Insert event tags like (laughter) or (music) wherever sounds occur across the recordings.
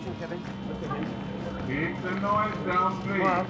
action, Kevin. Look at him. Keep the noise down, please. Well,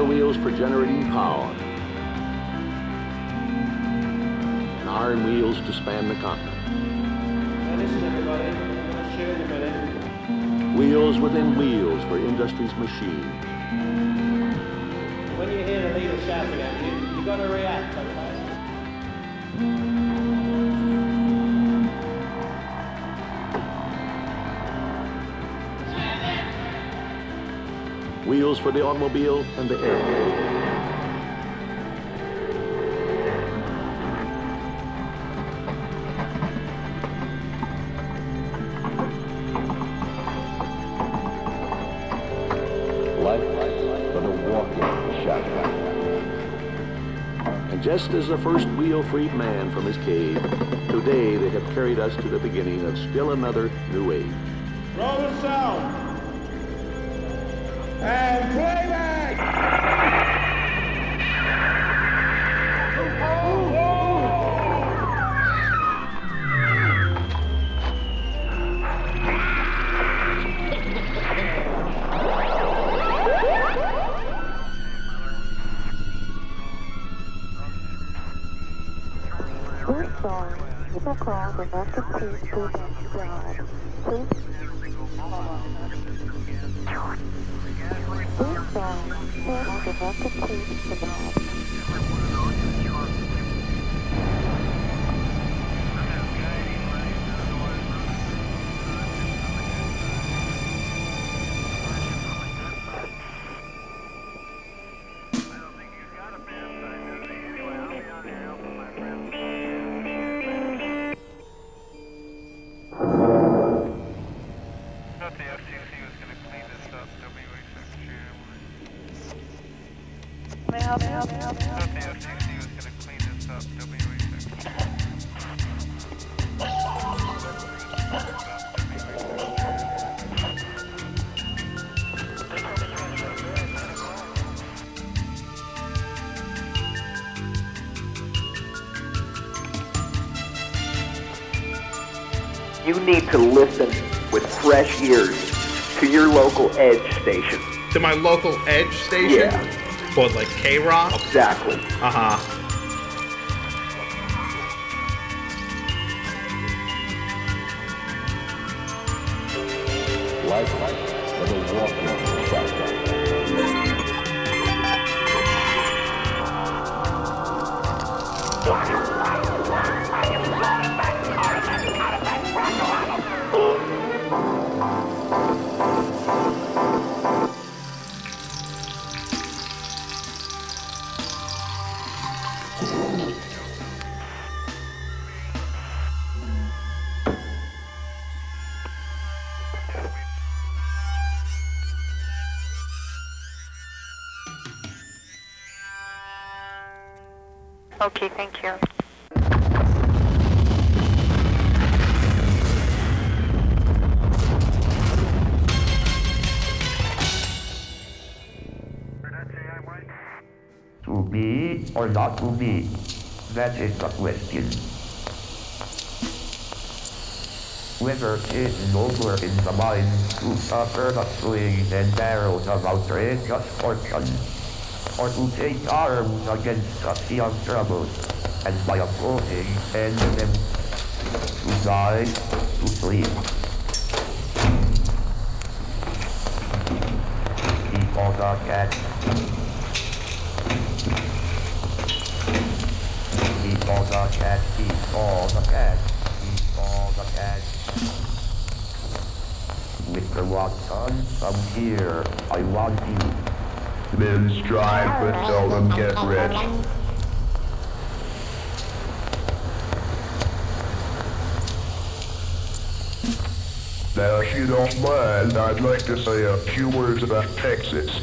water wheels for generating power, and iron wheels to span the continent. A. Wheels within wheels for industry's machine. When you hear the leader shouting at you, you've got to react, Wheels for the automobile and the. And just as the first wheel freed man from his cave, today they have carried us to the beginning of still another new age. Roll the sound. And playback! This song is a call for not to please to You need to listen with fresh ears to your local Edge station. To my local Edge station? Yeah. What, like K Rock? Exactly. Uh huh. Not to be? That is the question. Whether it is nobler in the mind to suffer the swings and arrows of outrageous fortune, or to take arms against the sea of troubles, and by approaching send them to die to sleep. Keep all the cats. Keep all the cats, keep all the cats, keep all the cats. Mr. Watson, I'm here. I want you. Men strive but seldom get rich. Now, if you don't mind, I'd like to say a few words about Texas.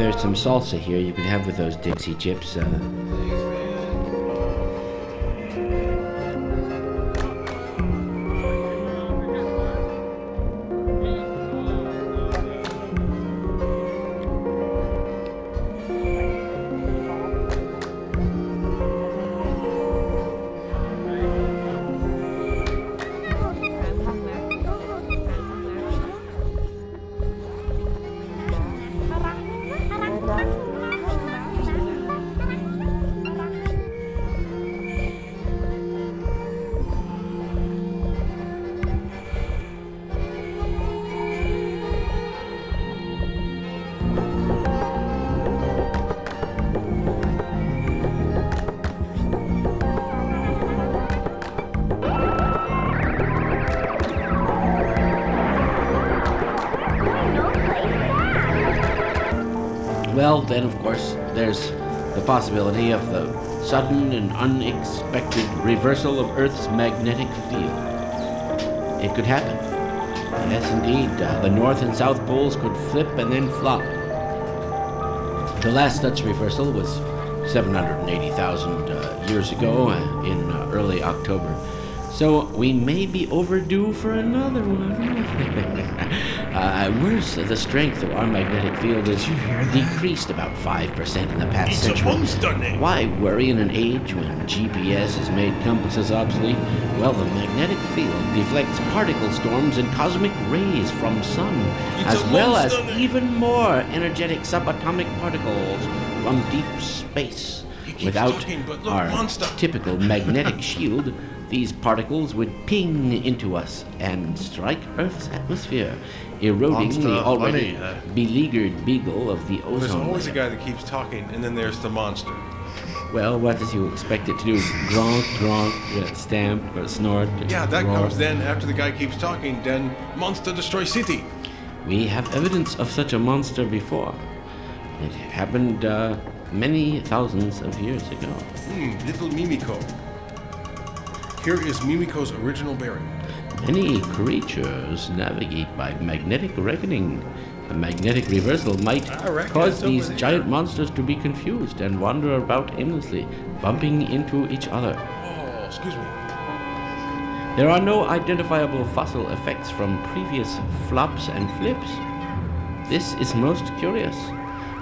There's some salsa here you can have with those Dixie chips. Uh, well, then, of course, there's the possibility of the sudden and unexpected reversal of Earth's magnetic field. It could happen. Yes, indeed. Uh, the North and South poles could flip and then flop. The last such reversal was 780,000 uh, years ago uh, in uh, early October. So we may be overdue for another one. (laughs) uh, worse, the strength of our magnetic field has decreased about 5% in the past century. a monster name. Why worry in an age when GPS has made compasses obsolete? Well, the magnetic field deflects particle storms and cosmic rays from sun, as well as even more energetic subatomic particles from deep space. Without our typical magnetic shield, These particles would ping into us and strike Earth's atmosphere, eroding Monster the already funny, huh? beleaguered beagle of the Well, there's ozone always a guy that keeps talking, and then there's the monster. Well, what does you expect it to do? Gronk, gronk, uh, stamp, or snort? Yeah, that roar? comes then after the guy keeps talking. Then monster destroy city. We have evidence of such a monster before. It happened uh, many thousands of years ago. Hmm, little Mimiko. Here is Mimiko's original bearing. Many creatures navigate by magnetic reckoning. A magnetic reversal might cause these giant monsters to be confused and wander about aimlessly, bumping into each other. Oh, excuse me. There are no identifiable fossil effects from previous flops and flips. This is most curious.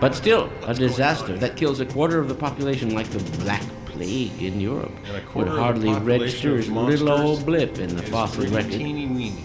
But still, a disaster that kills a quarter of the population like the Black Plague in Europe would quarter of the hardly register as a little old blip in the fossil record. teeny weeny.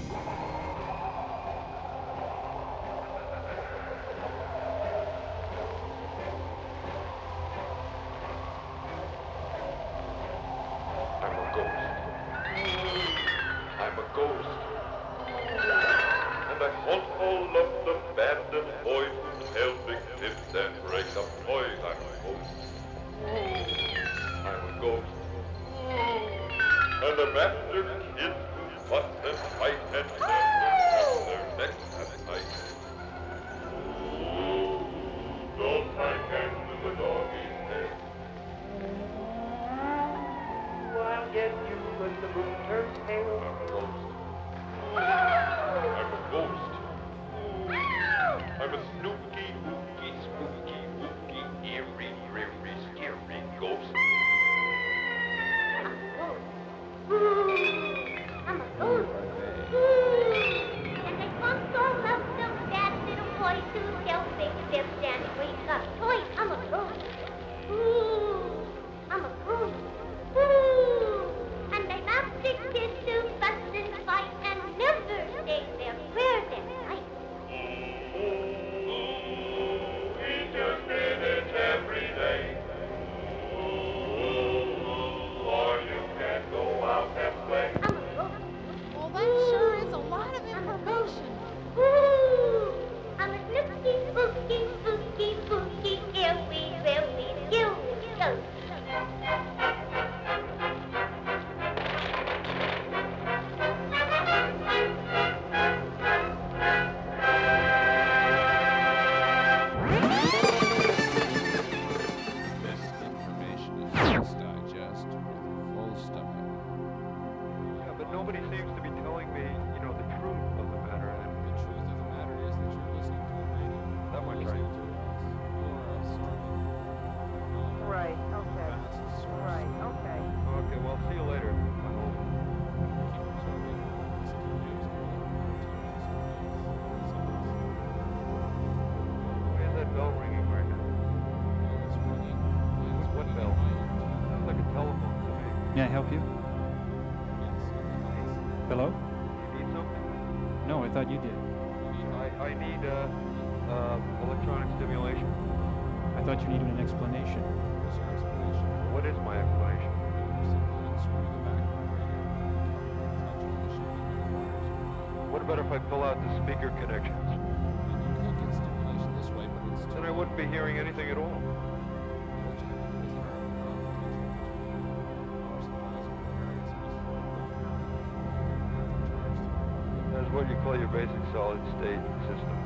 What do you call your basic solid state system.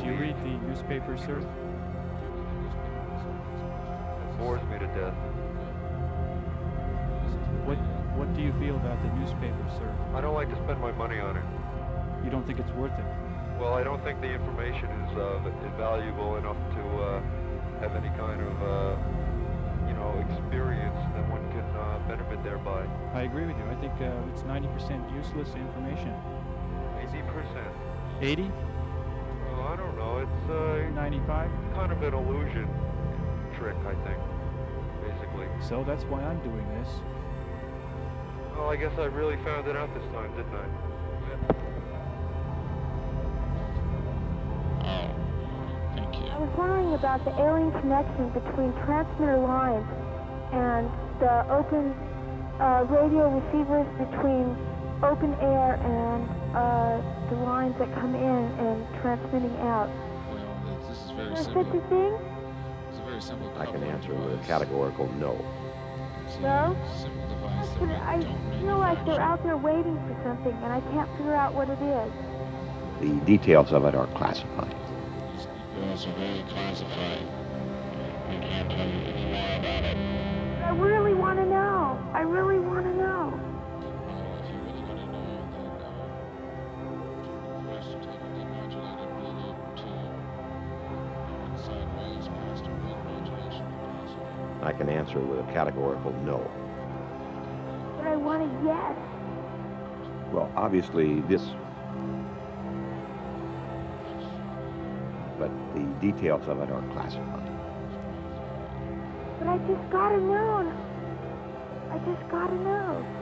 Do you read the newspaper, sir? It bores me to death. What What do you feel about the newspaper, sir? I don't like to spend my money on it. You don't think it's worth it? Well, I don't think the information is uh, is valuable enough to uh, have any kind of uh, you know experience benefit thereby. I agree with you. I think uh, it's 90% useless information. Eighty percent. 80? Well, I don't know. It's uh, 95? kind of an illusion trick, I think. Basically. So that's why I'm doing this. Well, I guess I really found it out this time, didn't I? I was wondering about the alien connection between transmitter lines and the open uh, radio receivers between open air and uh, the lines that come in and transmitting out. This is very Is simple. such a thing? It's a very simple. I can coupling answer with a categorical no. It's a No? simple device that But I feel like they're out there waiting for something, and I can't figure out what it is. The details of it are classified. These details are very classified. We can't tell you any more about it. Really want to know. I really want to know. Well, if you really want to know, then first take a demodulated radio to inside waves past a rate modulation capacitor. I can answer with a categorical no. But I want a yes. Well, obviously, this. But the details of it are classified. But I just gotta know. I just gotta know.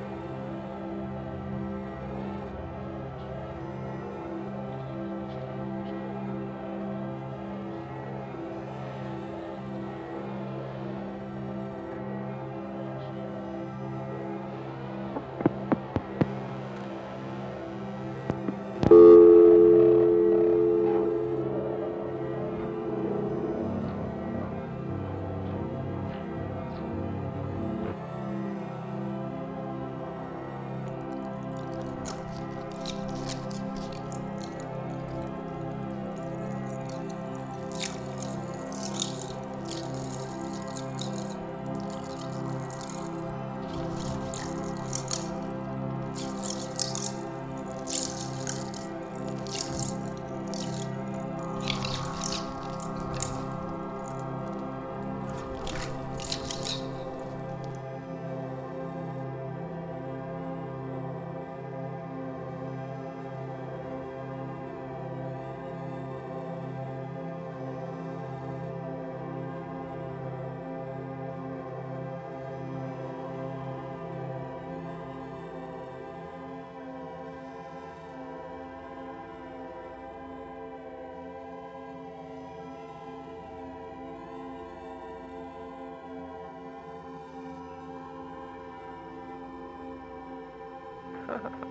Ha ha ha.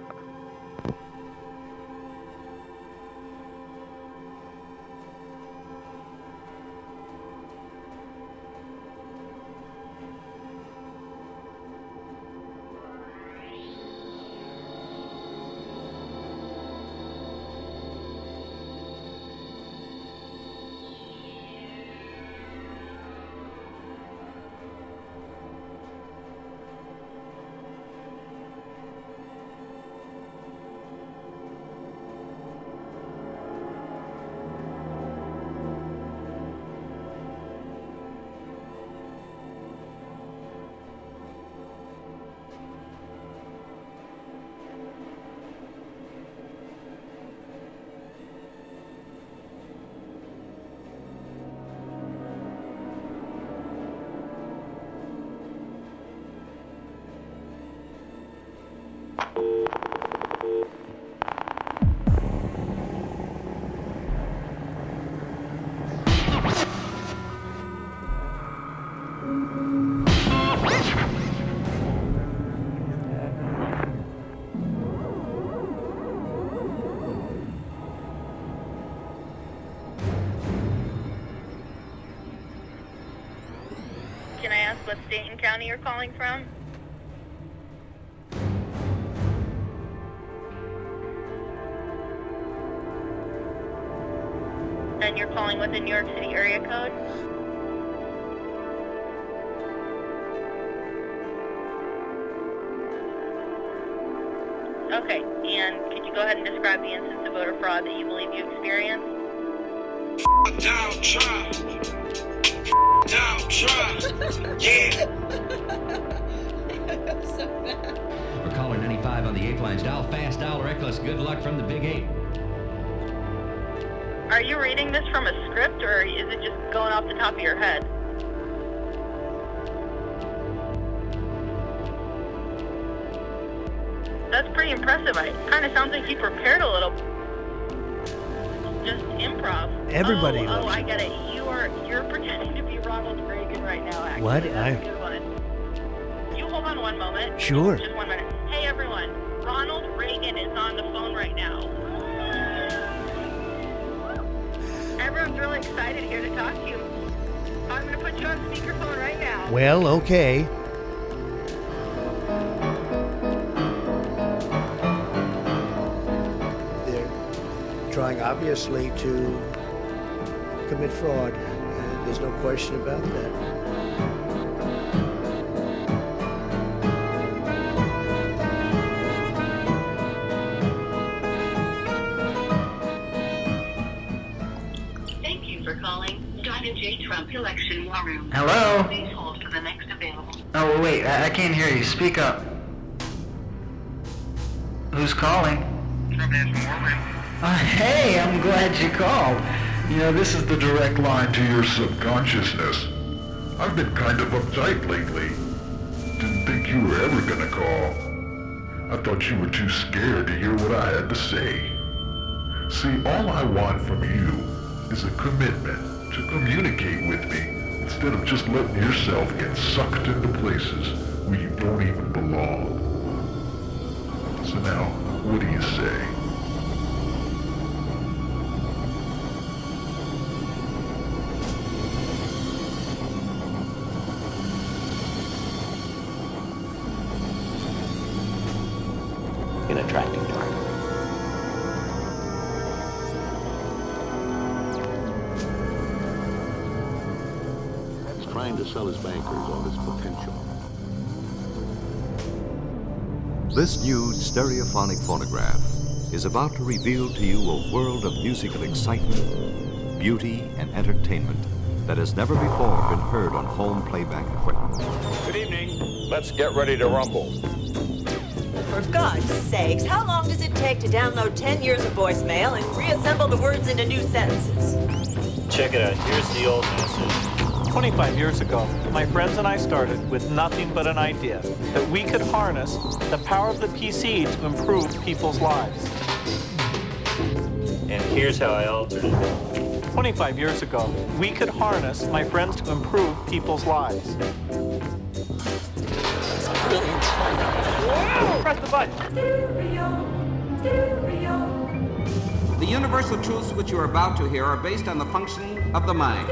What state and county you're calling from? And you're calling with the New York City area code? From a script or is it just going off the top of your head? That's pretty impressive. It kind of sounds like you prepared a little. Just improv. Everybody oh, oh loves Oh, I get it. You are you're pretending to be Ronald Reagan right now. Actually, What? That's I- a good one. You hold on one moment. Sure. Just one minute. Hey, everyone. Ronald Reagan is on the phone right now. Everyone's really excited here to talk to you. I'm going to put you on speakerphone right now. Well, okay. They're trying obviously to commit fraud. And there's no question about that. Room. Hello? Please hold for the next available. Oh, wait, I, I can't hear you. Speak up. Who's calling? Uh, hey, I'm glad you called. You know, this is the direct line to your subconsciousness. I've been kind of uptight lately. Didn't think you were ever gonna call. I thought you were too scared to hear what I had to say. See, all I want from you is a commitment to communicate with me instead of just letting yourself get sucked into places where you don't even belong. So now, what do you say? This new stereophonic phonograph is about to reveal to you a world of musical excitement, beauty, and entertainment that has never before been heard on home playback equipment. Good evening. Let's get ready to rumble. For God's sakes, how long does it take to download 10 years of voicemail and reassemble the words into new sentences? Check it out. Here's the old message. 25 years ago, my friends and I started with nothing but an idea that we could harness the power of the PC to improve people's lives. And here's how I altered it. 25 years ago, we could harness my friends to improve people's lives. Press the button. The universal truths which you are about to hear are based on the functioning of the mind.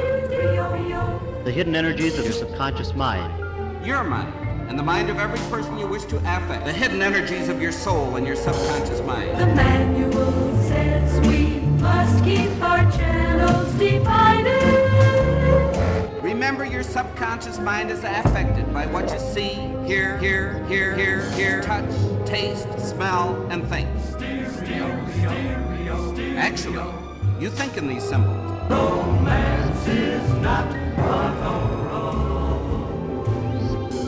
The hidden energies of your subconscious mind. Your mind, and the mind of every person you wish to affect. The hidden energies of your soul and your subconscious mind. The manual says we must keep our channels divided. Remember, your subconscious mind is affected by what you see, hear, hear, hear, hear, hear, touch, taste, smell, and think. Actually, you think in these symbols. Romance is not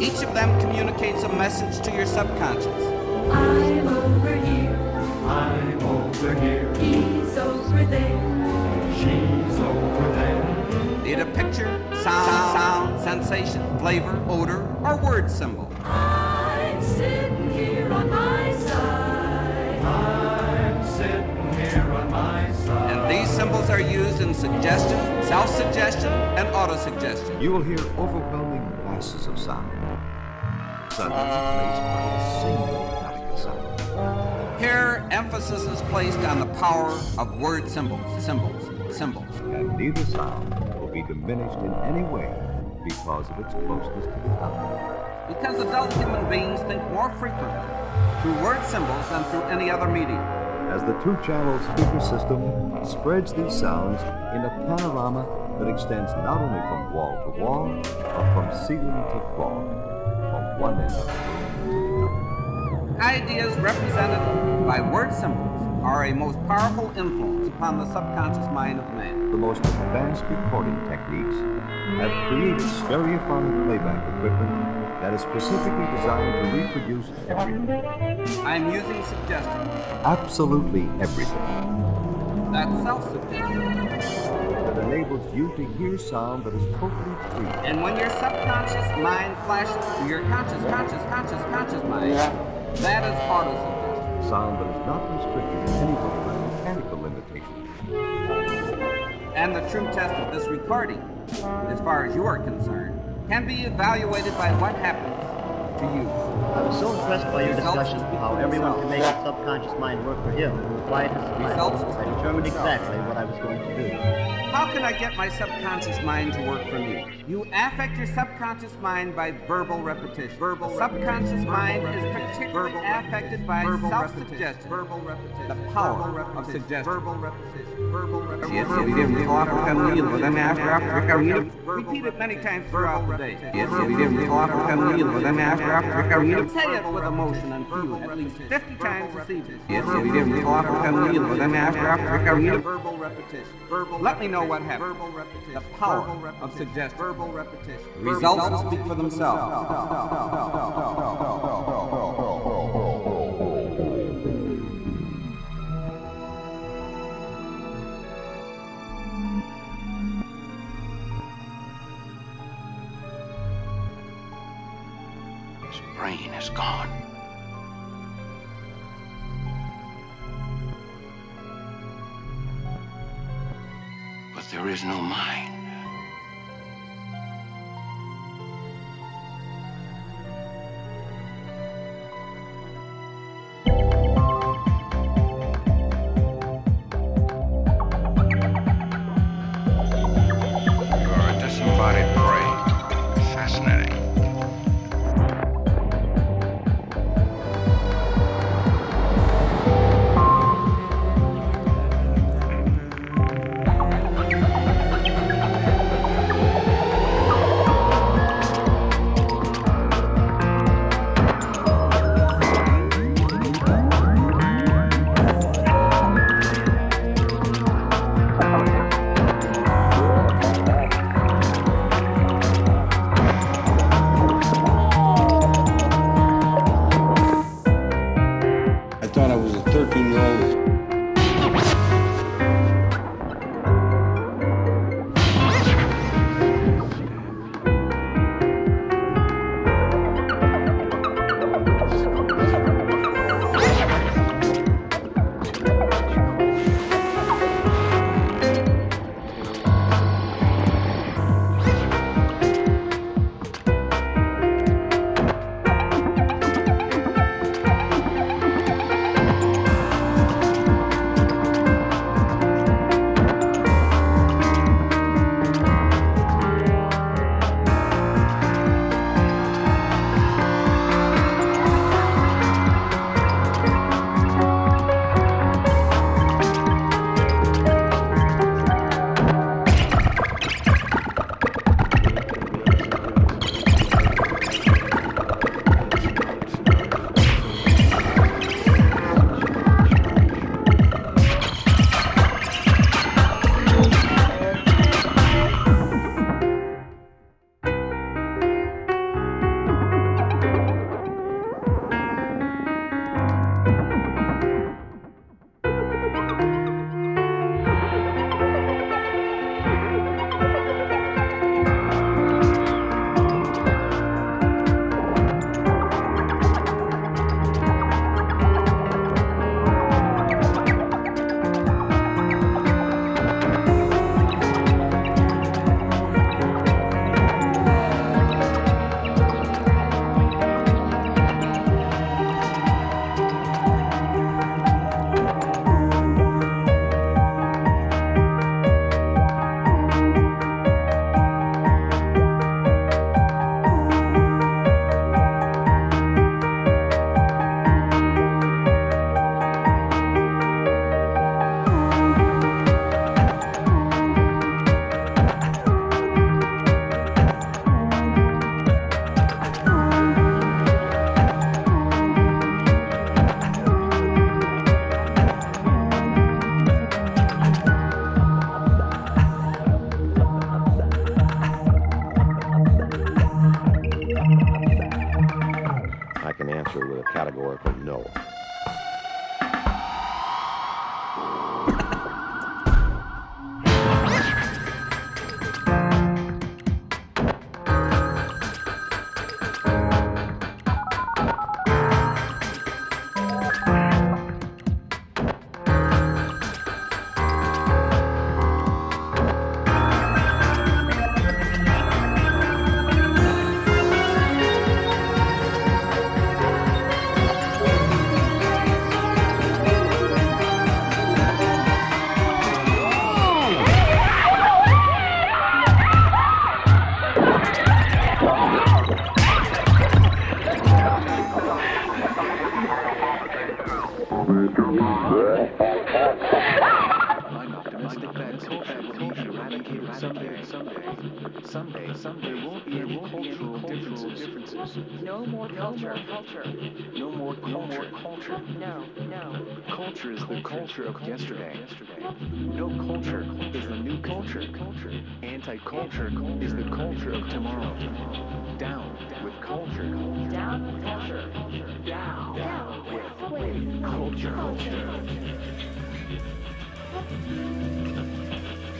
Each of them communicates a message to your subconscious. I'm over here. I'm over here. He's over there. She's over there. Be it a picture, sound, sound, sensation, flavor, odor, or word symbol. I'm sitting here on my side. I'm are used in suggestion, self-suggestion, and autosuggestion. You will hear overwhelming masses of sound, suddenly replaced by a single sound. Here, emphasis is placed on the power of word symbols, symbols, symbols. And neither sound will be diminished in any way because of its closeness to the other. Because adult human beings think more frequently through word symbols than through any other medium. As the two-channel speaker system spreads these sounds in a panorama that extends not only from wall to wall, but from ceiling to floor, from one end of the room to the other. Ideas represented by word symbols are a most powerful influence upon the subconscious mind of man. The most advanced recording techniques have created stereophonic playback equipment that is specifically designed to reproduce everything. I'm using suggestion. Absolutely everything. That's self-suggestion. That enables you to hear sound that is totally free. And when your subconscious mind flashes to your conscious, conscious, conscious, conscious mind, that is autosuggestion. Sound that is not restricted in any way by mechanical limitations. And the true test of this recording, as far as you are concerned, can be evaluated by what happens to you. I was so impressed by your discussion of how everyone can make his subconscious mind work for him. In the quietest of Results silence. I speak for determined exactly what I was going to do. How can I get my subconscious mind to work for me? You affect your subconscious mind by verbal repetition. Verbal subconscious mind is particularly affected by self-suggestion. Verbal repetition. The power of suggestion. Verbal repetition. Verbal repetition. Yes, we didn't talk Camille, but then after after Camille. Repeat it many times throughout the day. Yes, we didn't talk Camille, but then after after Camille. Say it with emotion and feel at least 50 times this evening. Yes, we didn't talk Camille, but then after after Camille. Verbal repetition. Verbal. Let me know what happened. Verbal repetition. The power of suggestion. Verbal repetition. Results will speak for themselves. His brain is gone. There is no mind.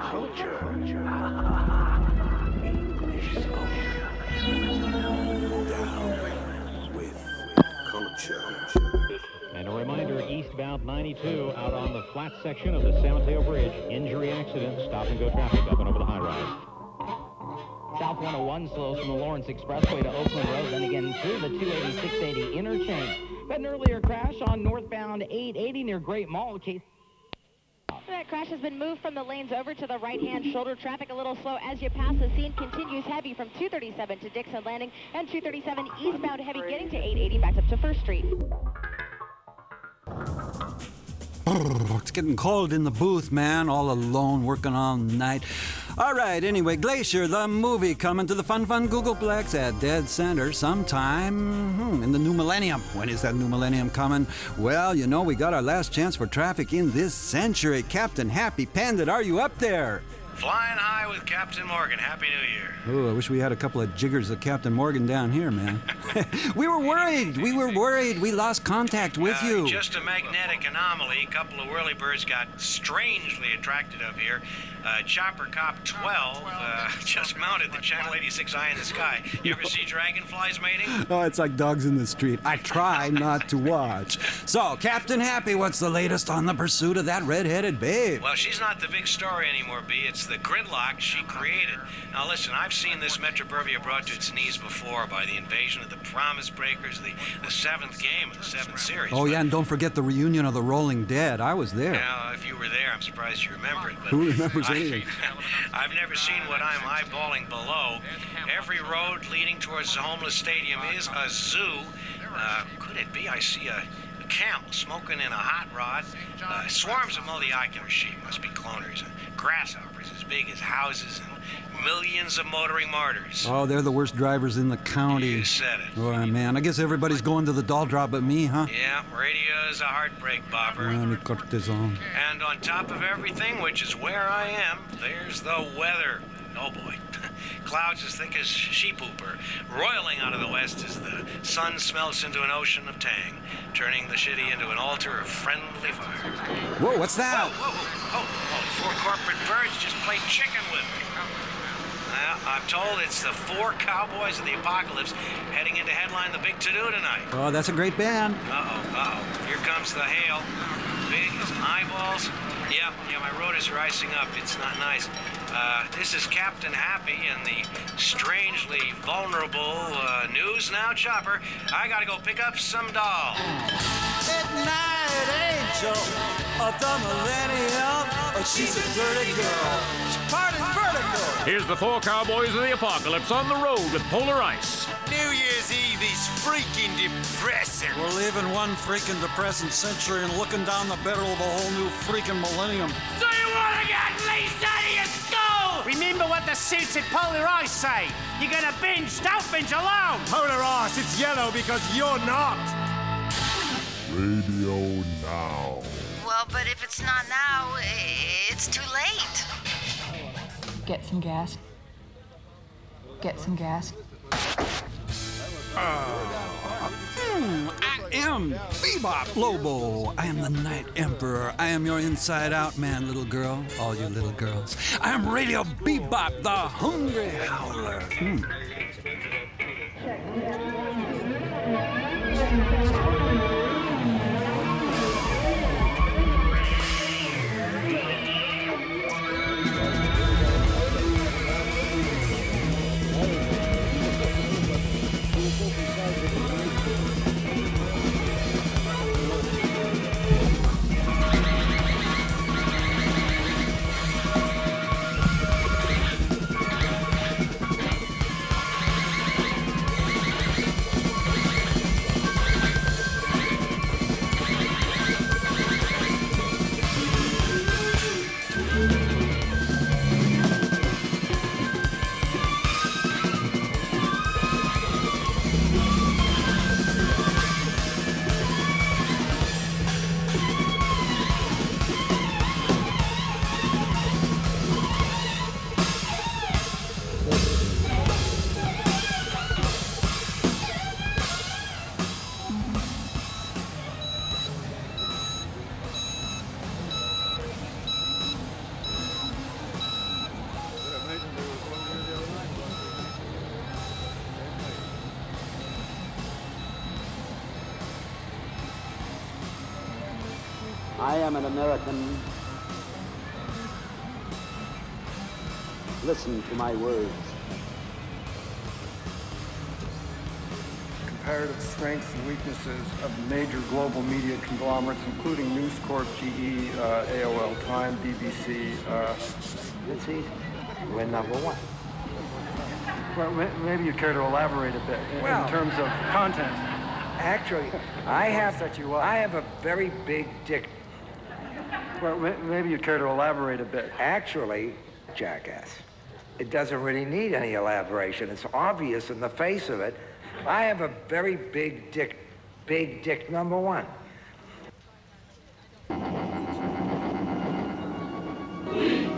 culture. English Down with culture. And a reminder, eastbound 92 out on the flat section of the San Mateo Bridge. Injury accident, stop and go traffic up and over the high rise. South 101 slows from the Lawrence Expressway to Oakland Road, then again through the 280-680 interchange. But an earlier crash on northbound 880 near Great Mall. Case That crash has been moved from the lanes over to the right-hand shoulder. Traffic a little slow as you pass the scene. Continues heavy from 237 to Dixon Landing and 237 eastbound heavy getting to 880 back up to First Street. It's getting cold in the booth, man. All alone, working all night. All right, anyway, Glacier, the movie, coming to the Fun Fun Googleplex at Dead Center sometime hmm, in the new millennium. When is that new millennium coming? Well, you know, we got our last chance for traffic in this century. Captain Happy Pandit, are you up there? Flying high with Captain Morgan. Happy New Year. Oh, I wish we had a couple of jiggers of Captain Morgan down here, man. (laughs) we were worried. We were worried. We lost contact with Uh, you. Just a magnetic anomaly. A couple of whirlybirds got strangely attracted up here. Uh, Chopper Cop 12 uh, (laughs) just mounted the Channel 86 eye in the sky. You ever see dragonflies mating? Oh, it's like dogs in the street. I try not to watch. So, Captain Happy, what's the latest on the pursuit of that red-headed babe? Well, she's not the big story anymore, B. It's the gridlock she created. Now, listen, I've seen this Metroburbia brought to its knees before by the invasion of the Promise Breakers, the, the seventh game of the seventh series. Oh, yeah, and don't forget the reunion of the Rolling Dead. I was there. Now, if you were there, I'm surprised you remember it. But Who remembers I, anything? (laughs) I've never seen what I'm eyeballing below. Every road leading towards the homeless stadium is a zoo. Uh, could it be? I see a, camel smoking in a hot rod. Uh, swarms of Moliacular sheep must be cloners. Grasshoppers as big as houses and millions of motoring martyrs. Oh, they're the worst drivers in the county. You said it. Oh, man. I guess everybody's going to the doll drop but me, huh? Yeah, radio is a heartbreak bopper. Ah. And on top of everything, which is where I am, there's the weather. Oh boy. (laughs) Clouds as thick as sheep pooper. Roiling out of the west as the sun smelts into an ocean of tang, turning the city into an altar of friendly fire. Whoa, what's that? Whoa, whoa, whoa. Four corporate birds just played chicken with me. Well, I'm told it's the four cowboys of the apocalypse heading in to headline the big to-do tonight. Oh, that's a great band. Uh-oh, uh-oh. Here comes the hail. Big as eyeballs. Yeah, yeah, my rotors are icing up. It's not nice. Uh, this is Captain Happy and the strangely vulnerable uh, news now, Chopper. I gotta go pick up some dolls. Midnight angel of the millennium. Oh, she's a dirty girl. She parties vertical. Here's the four cowboys of the apocalypse on the road with polar ice. New Year's Eve is freaking depressing. We're living one freaking depressing century and looking down the barrel of a whole new freaking millennium. Do you want to get leased Remember what the suits at Polar Ice say. You're gonna binge, don't binge alone. Polar Ice, it's yellow because you're not. Radio Now. Well, but if it's not now, it's too late. Get some gas. Get some gas. Mm, I am Bebop Lobo. I am the Night Emperor. I am your inside out man, little girl. All you little girls. I am Radio Bebop, the Hungry Howler. Mm. Am an American. Listen to my words. comparative strengths and weaknesses of major global media conglomerates, including News Corp, GE, uh, AOL Time, BBC. Uh, Let's see. We're number one. well, maybe you care to elaborate a bit in, Well- in terms of content. Actually, I have Set you up. I have a very big dick. Well, maybe you'd care to elaborate a bit. Actually, jackass. It doesn't really need any elaboration. It's obvious in the face of it. I have a very big dick. Big dick number one. We,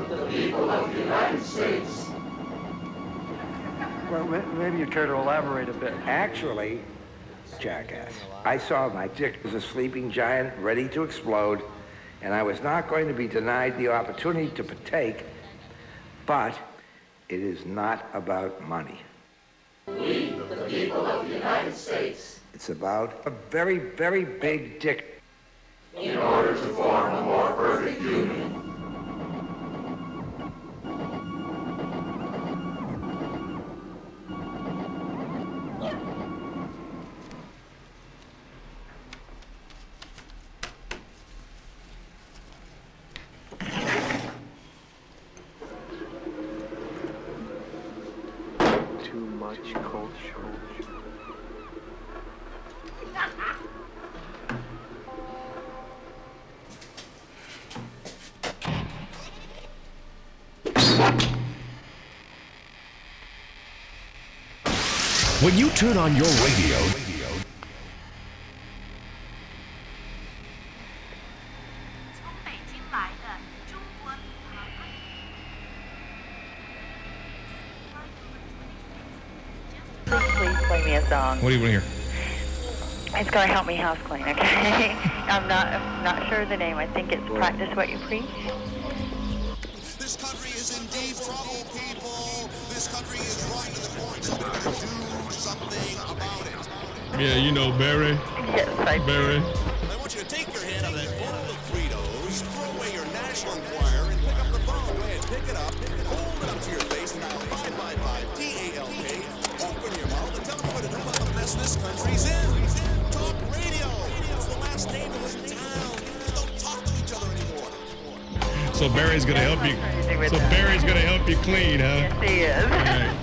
The people of the United States. Well, maybe you'd care to elaborate a bit. Actually, jackass. I saw my dick as a sleeping giant ready to explode, and I was not going to be denied the opportunity to partake, but it is not about money. We, the people of the United States. It's about a very, very big dick. In order to form a more perfect union. Much culture. When you turn on your radio, Please, please play me a song. What do you want to hear? It's gonna help me house clean, okay? (laughs) I'm not, I'm not sure of the name. I think it's Practice What You Preach. This country is in deep trouble, people. This country is run to the point. Somebody's going to do something about it. Yeah, you know Barry. Yes, I do. Barry. I So Barry's gonna help you. So Barry's gonna help you clean, huh? Yes, he is. Right.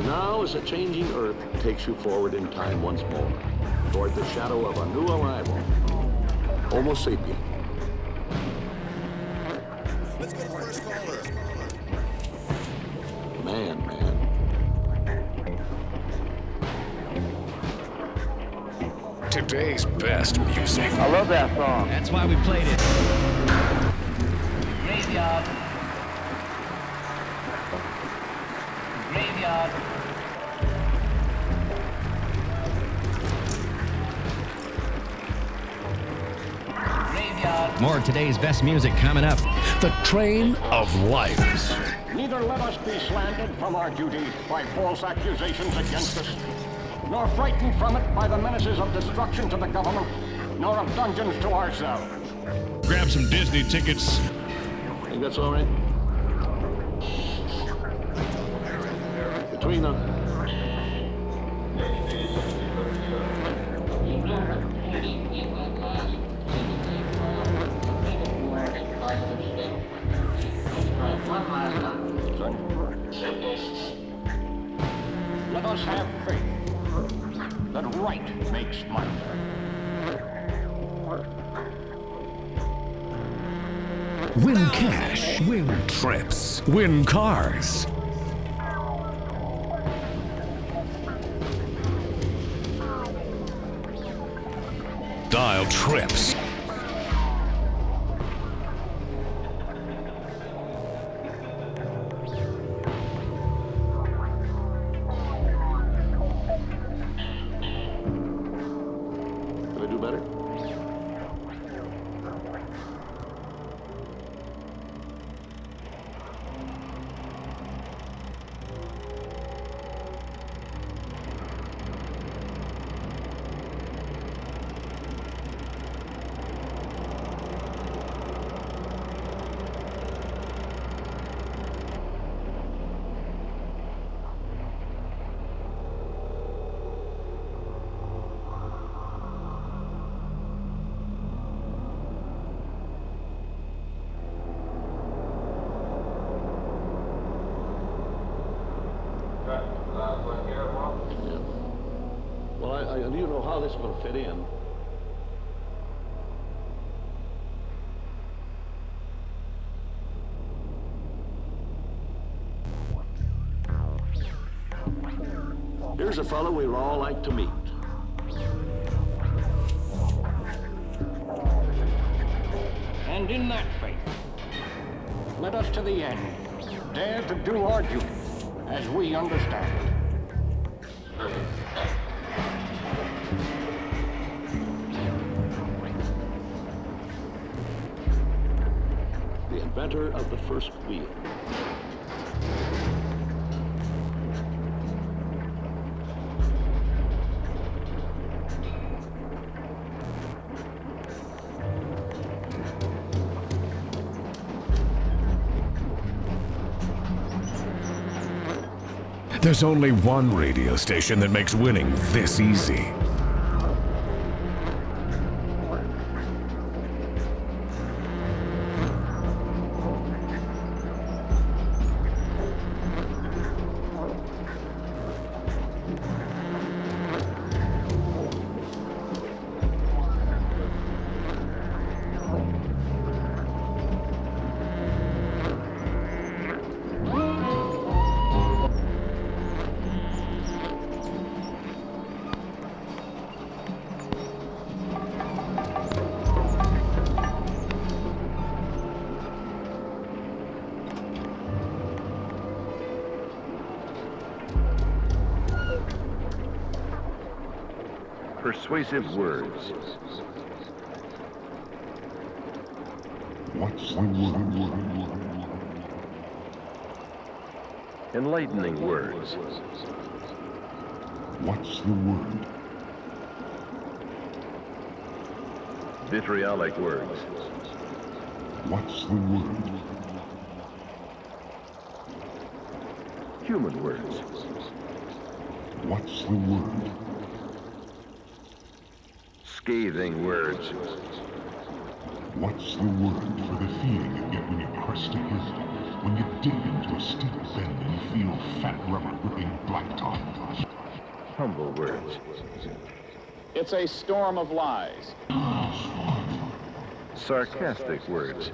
Now, as a changing Earth takes you forward in time once more, toward the shadow of a new arrival, Homo sapien. Today's best music. I love that song. That's why we played it. Graveyard. Graveyard. More of today's best music coming up. The train of life. Neither let us be slandered from our duty by false accusations against us, nor frightened from it by the menaces of destruction to the government, nor of dungeons to ourselves. Grab some Disney tickets. Think that's all right? Between Let Win cars. Dial trips. How this will fit in? Here's a fellow we'd all like to meet. And in that faith, let us to the end dare to do our duty as we understand There's only one radio station that makes winning this easy. Persuasive words. What's the word? Enlightening words. What's the word? Vitriolic words. What's the word? Human words. What's the word? Scathing words. What's the word for the feeling you get when you crest a hill? When you dip into a steep bend and you feel fat rubber gripping blacktop? Humble words. It's a storm of lies. Sarcastic words.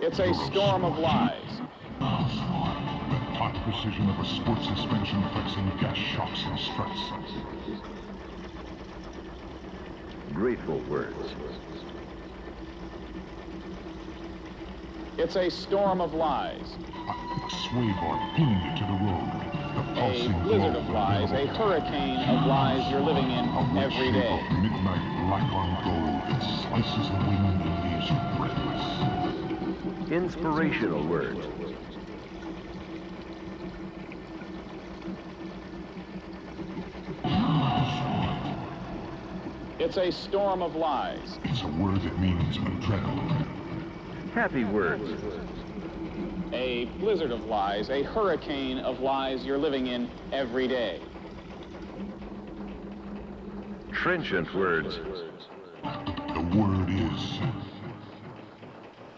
It's a storm of lies. The precision of a sports suspension flexing gas shocks and struts. Grateful words. It's a storm of lies. A sway bar pinning you to the road. The A blizzard of lies, a hurricane of lies you're living in every day. of midnight black on gold that slices the wind and leaves you breathless. Inspirational words. It's a storm of lies. It's a word that means adrenaline. Happy words. A blizzard of lies, a hurricane of lies you're living in every day. Trenchant words. The word is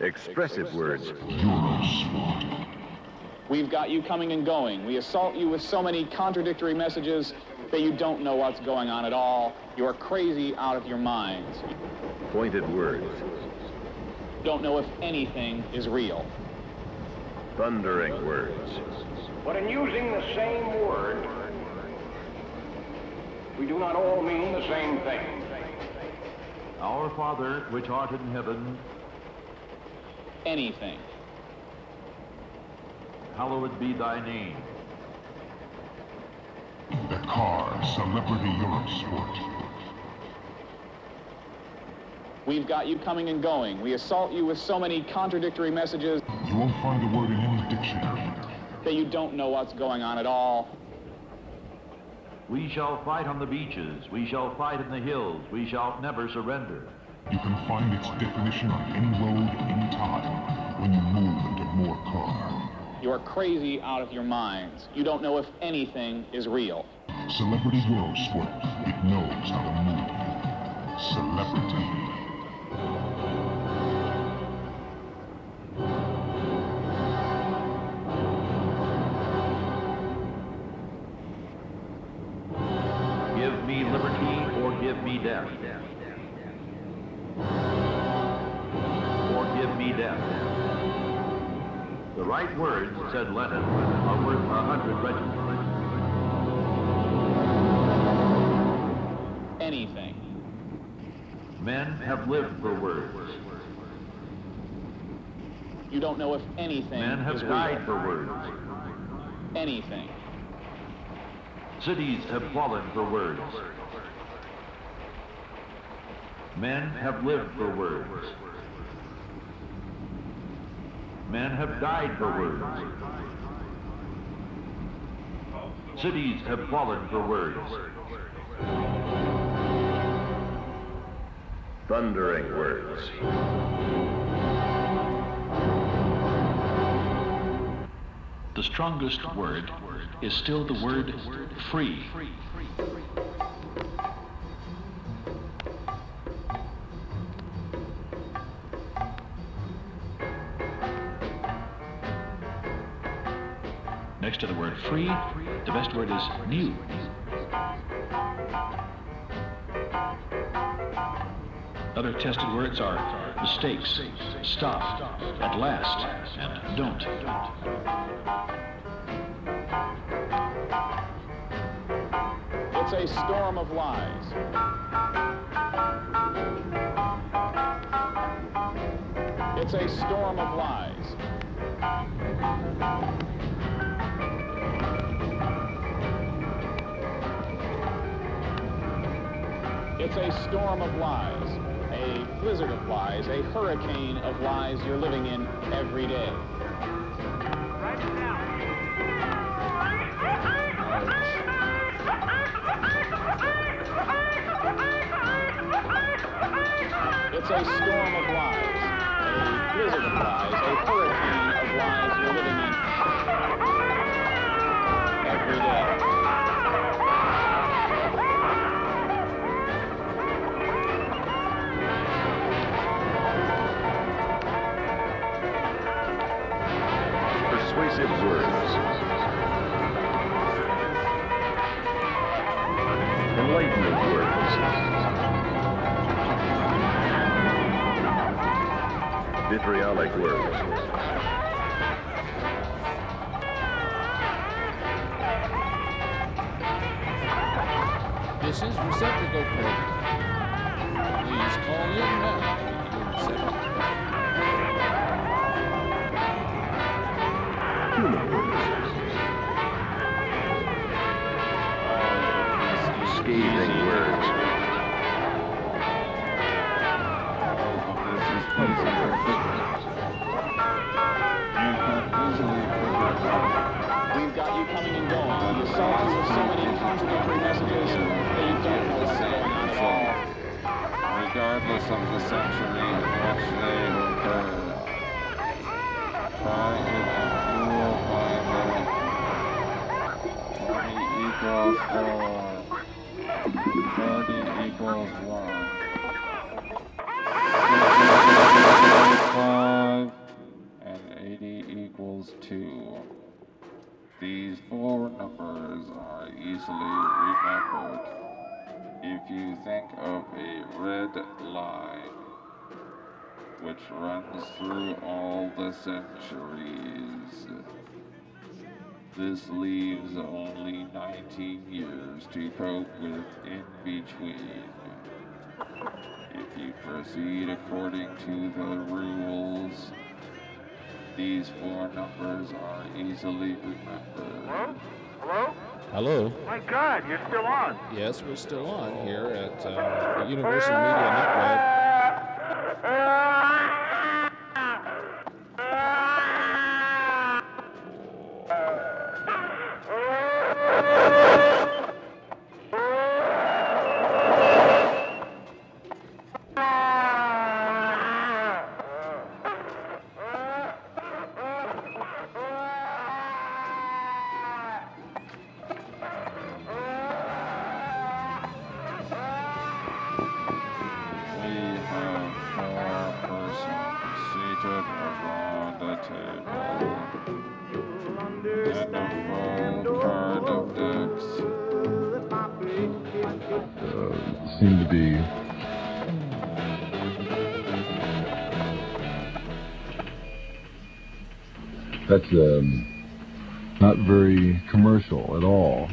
Expressive words. Eurosport. We've got you coming and going. We assault you with so many contradictory messages that you don't know what's going on at all. You're crazy out of your minds. Pointed words. Don't know if anything is real. Thundering words. But in using the same word, we do not all mean the same thing. Our Father, which art in heaven, Anything. hallowed be thy name. The car, Celebrity Eurosport. We've got you coming and going. We assault you with so many contradictory messages You won't find the word in any dictionary. that you don't know what's going on at all. We shall fight on the beaches, we shall fight in the hills, we shall never surrender. You can find its definition on any road, any time, when you move into more car. You are crazy out of your minds. You don't know if anything is real. Celebrity World Sport. It knows how to move. Celebrity. Give me liberty or give me death. Or give me death right words, said Lenin, are worth a hundred regiments. Anything. Men have lived for words. You don't know if anything Men have died for words. Anything. Cities have fallen for words. Men have lived for words. Men have died for words. Cities have fallen for words. Thundering words. The strongest word is still the word free. Free, the best word is new. Other tested words are mistakes, stop, at last, and don't. It's a storm of lies. It's a storm of lies. It's a storm of lies, a blizzard of lies, a hurricane of lies you're living in every day. It's a storm of lies, a blizzard of lies, a hurricane of lies you're living in every day. Persuasive words. Enlightening words. Vitriolic words. This is receptacle program. Please call in now. With so many contradictory messages that you don't know at all. regardless of the century in which they occurred. Try it and you will find it. 20 equals 4. 30 equals 1. Remembered. If you think of a red line which runs through all the centuries, this leaves only 19 years to cope with in between. If you proceed according to the rules, these four numbers are easily remembered. Hello? Hello? My God, you're still on. Yes, we're still on here at uh, the Universal Media Network. (laughs) um, not very commercial at all.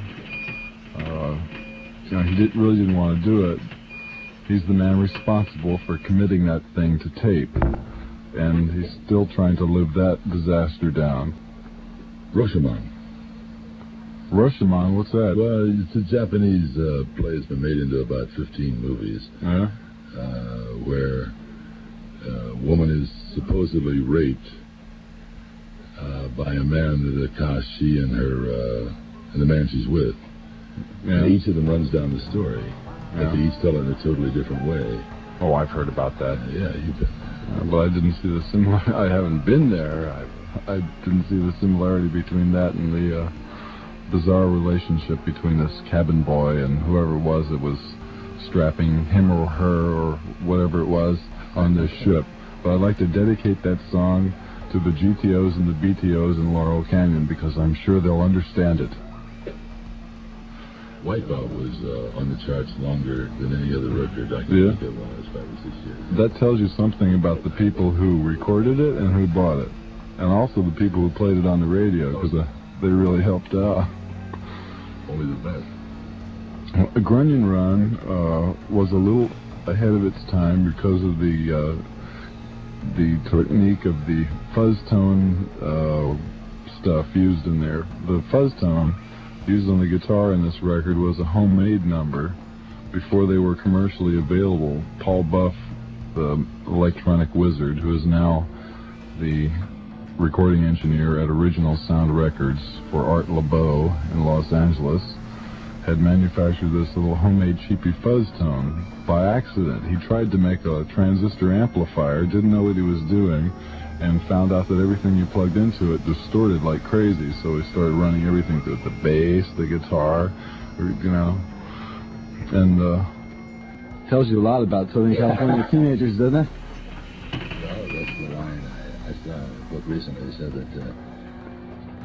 Uh, you know, he did, really didn't want to do it. He's the man responsible for committing that thing to tape, and he's still trying to live that disaster down. Rashomon. Rashomon, what's that? Well, it's a Japanese uh, play. It's been made into about 15 movies. Yeah? Uh, where a woman is supposedly raped uh, by a man that accosts she and her uh, and the man she's with. Yeah. And each of them runs down the story, but Yeah. they each tell it in a totally different way. Oh, I've heard about that. yeah, you've been. Uh, but I didn't see the similar. (laughs) I haven't been there. I, I didn't see the similarity between that and the uh, bizarre relationship between this cabin boy and whoever it was that was strapping him or her or whatever it was on this (laughs) ship. But I'd like to dedicate that song to the GTOs and the BTOs in Laurel Canyon because I'm sure they'll understand it. Wipeout was uh, on the charts longer than any other record I can Yeah. think of last five or six years. That tells you something about the people who recorded it and who bought it, and also the people who played it on the radio because uh, they really helped out. Only the best. A Grunion Run uh, was a little ahead of its time because of the uh, the technique of the fuzz tone uh, stuff used in there. The fuzz tone used on the guitar in this record was a homemade number before they were commercially available. Paul Buff, the electronic wizard, who is now the recording engineer at Original Sound Records for Art Laboe in Los Angeles, had manufactured this little homemade cheapy fuzz tone by accident. He tried to make a transistor amplifier, didn't know what he was doing, and found out that everything you plugged into it distorted like crazy. So he started running everything through the bass, the guitar, you know, and uh, tells you a lot about Southern California teenagers, doesn't it? Well, that's the line I, I saw in a book recently. It said that uh,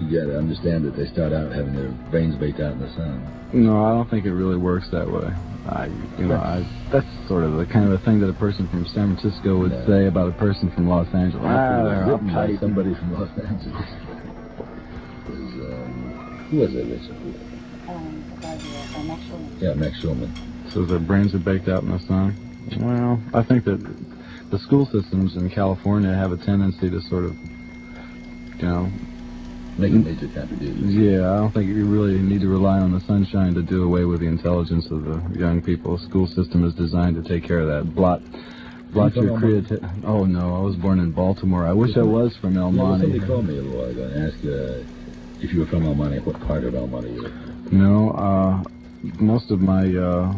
you got to understand that they start out having their brains baked out in the sun. No, I don't think it really works that way. I, you know, I, that's sort of the kind of a thing that a person from San Francisco would Yeah. say about a person from Los Angeles. Ah, they're written by somebody from Los Angeles. Was, um, who was it, Richard? Yeah, Max Shulman. So their brains are baked out in the sun. Well, I think that the school systems in California have a tendency to sort of, you know, Make a major contribution. yeah. I don't think you really need to rely on the sunshine to do away with the intelligence of the young people. School system is designed to take care of that. Blot, blot your creativity. Oh no, I was born in Baltimore. I wish I was from El Yeah, Monte. somebody called me a little while ago and asked uh, if you were from El Monte, what part of El Monte you were. No, uh, most of my uh,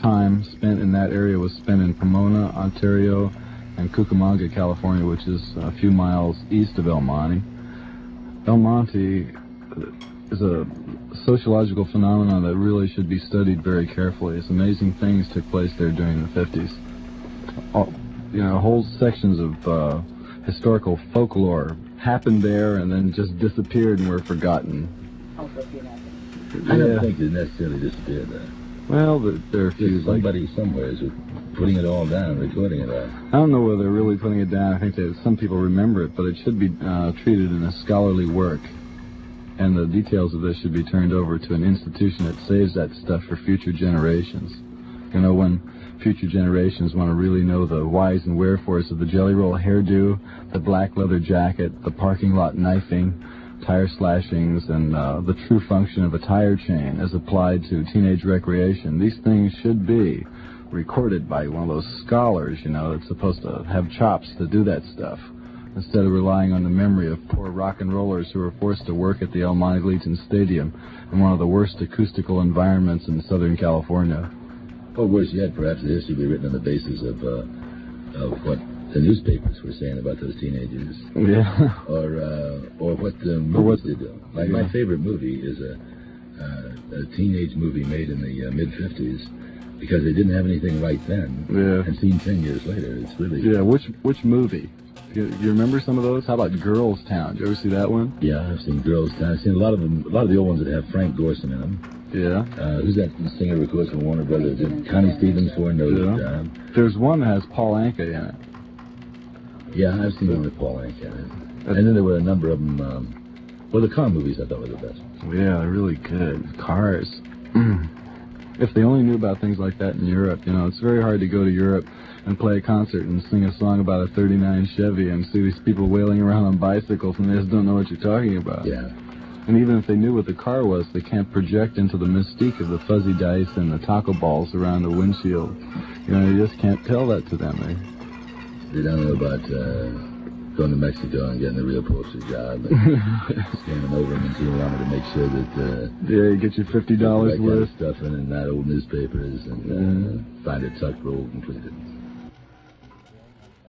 time spent in that area was spent in Pomona, Ontario, and Cucamonga, California, which is a few miles east of El Monte. El Monte is a sociological phenomenon that really should be studied very carefully. It's amazing things took place there during the 50s. All, you know, whole sections of uh, historical folklore happened there and then just disappeared and were forgotten. I don't Yeah. think they necessarily disappeared there. Well, there, there are a few There's like somebody somewhere is putting it all down, recording it all. I don't know whether they're really putting it down. I think that some people remember it, but it should be uh, treated in a scholarly work. And the details of this should be turned over to an institution that saves that stuff for future generations. You know, when future generations want to really know the whys and wherefores of the jelly roll hairdo, the black leather jacket, the parking lot knifing, tire slashings, and uh, the true function of a tire chain as applied to teenage recreation, these things should be recorded by one of those scholars, you know, that's supposed to have chops to do that stuff, instead of relying on the memory of poor rock and rollers who were forced to work at the El Monte Legion Stadium in one of the worst acoustical environments in Southern California. Or worse yet, perhaps the history be written on the basis of uh, of what the newspapers were saying about those teenagers. Yeah. (laughs) Or uh, or what the movies do. Like my favorite movie is a uh, a teenage movie made in the uh, mid '50s because they didn't have anything right then. Yeah. And seen ten years later, it's really Yeah, which which movie? You, you remember some of those? How about Girls Town? Did you ever see that one? Yeah, I've seen Girls Town. I've seen a lot of them. A lot of the old ones that have Frank Gorshin in them. Yeah. Uh, who's that singer records from Warner Brothers? Did Connie Stevens for Notre Yeah. There's one that has Paul Anka in it. Yeah, I've seen one with Paul Anka in it. And then there were a number of them. Um, well, the car movies I thought were the best. Yeah, they're really good. Cars. (clears throat) if they only knew about things like that in Europe, you know, it's very hard to go to Europe and play a concert and sing a song about a 39 Chevy and see these people wailing around on bicycles and they just don't know what you're talking about. Yeah. And even if they knew what the car was, they can't project into the mystique of the fuzzy dice and the taco balls around the windshield. You know, you just can't tell that to them. They don't know about uh, going to Mexico and getting a real postal job and (laughs) scanning over them and seeing to make sure that uh, yeah, you get your fifty dollars kind of worth. stuff in and not old newspapers and uh, find it tucked, rolled, and printed.